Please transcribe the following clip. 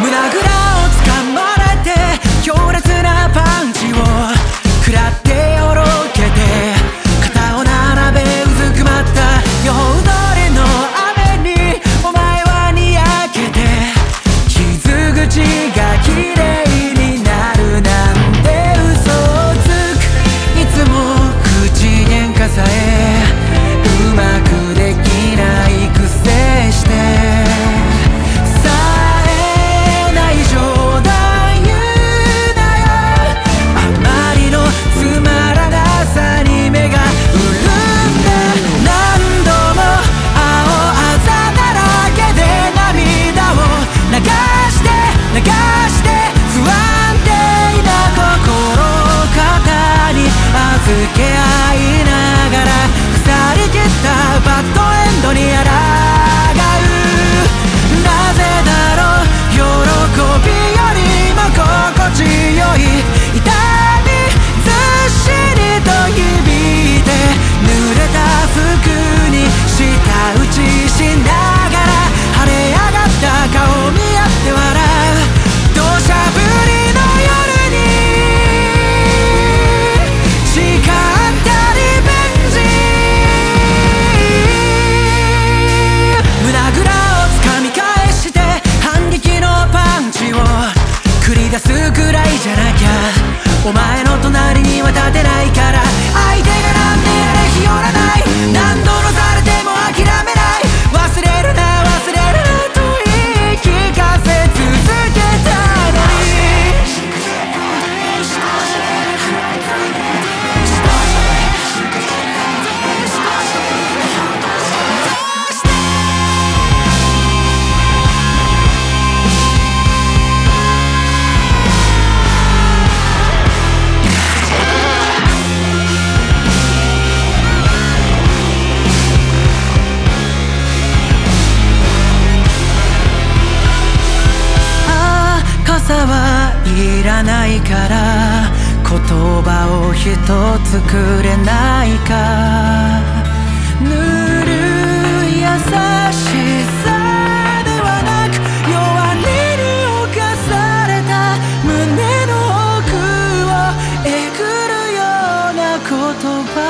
胸ぐらを掴まれて強烈なパンチをお前の隣には立てないからないから言葉を一つくれないか。ぬる優しさではなく弱りに侵された胸の奥をえぐるような言葉。